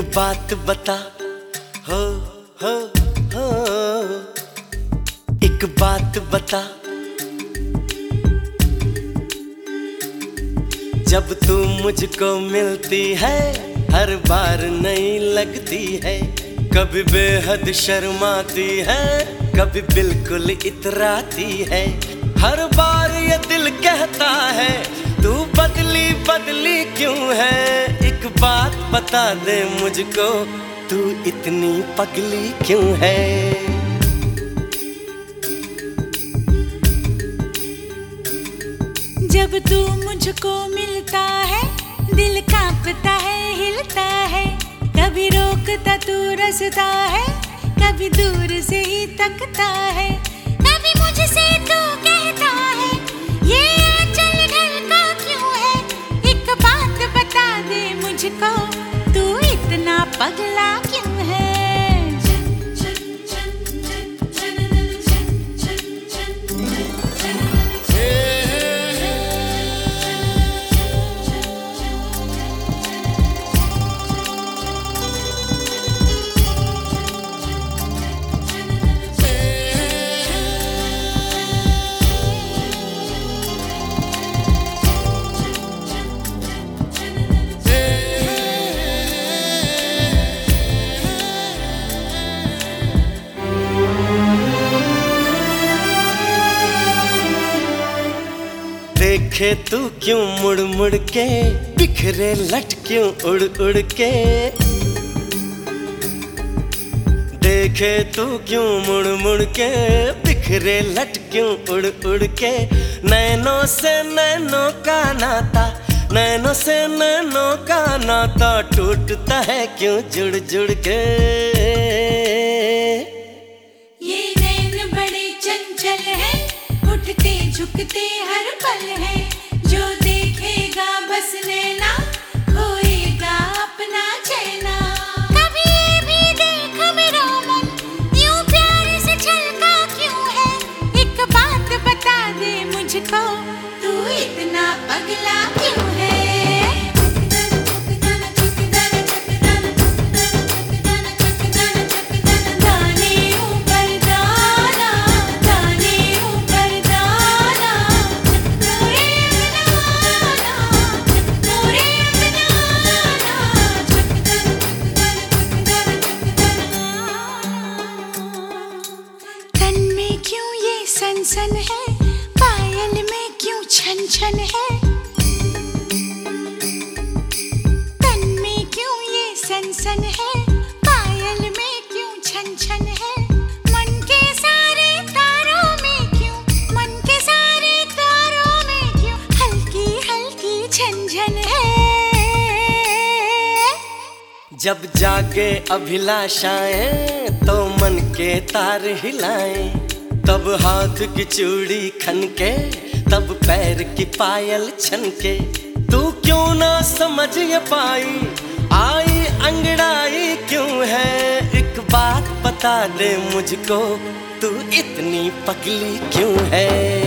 बात बता। हो हो हो। एक बात बता। जब तू मुझको मिलती है, हर बार नहीं लगती है। कभी बेहद शर्माती है, कभी बिल्कुल इतराती है। हर बार ये दिल कहता है, तू बदली बदली क्यों है? एक बात बता दे मुझको, तू इतनी पगली क्यों है? जब तू मुझको मिलता है, दिल कांपता है, हिलता है, कभी रोकता तू रसता है, कभी दूर से ही तकता है, कभी मुझसे तू देखे तू क्यों मुड़ मुड़ के? बिखरे लट क्यों उड़ उड़ के। देखे तू क्यों मुड़ मुड़ के? बिखरे लट क्यों उड़ उड़ के। नैनों से नैनों का नाता, नैनों से नैनों का नाता टूटता है क्यों जुड़ जुड़ के? झुकते हर पल है जो देखेगा बस नैना खोएगा अपना चैना। कभी ये भी देख मेरा मन यूँ प्यार से छलका क्यों है? एक बात बता दे मुझको। तू इतना पगला सनसन है, पायल में क्यों छन छन है? तन में क्यों ये सनसन है? पायल में में क्यों? हल्की हल्की है। जब जागे अभिलाषाएँ तो मन के तार हिलाएँ। तब हाथ की चूड़ी खनके, तब पैर की पायल छनके। तू क्यों ना समझ ये पाई? आई अंगड़ाई क्यों है? एक बात बता दे मुझको, तू इतनी पगली क्यों है?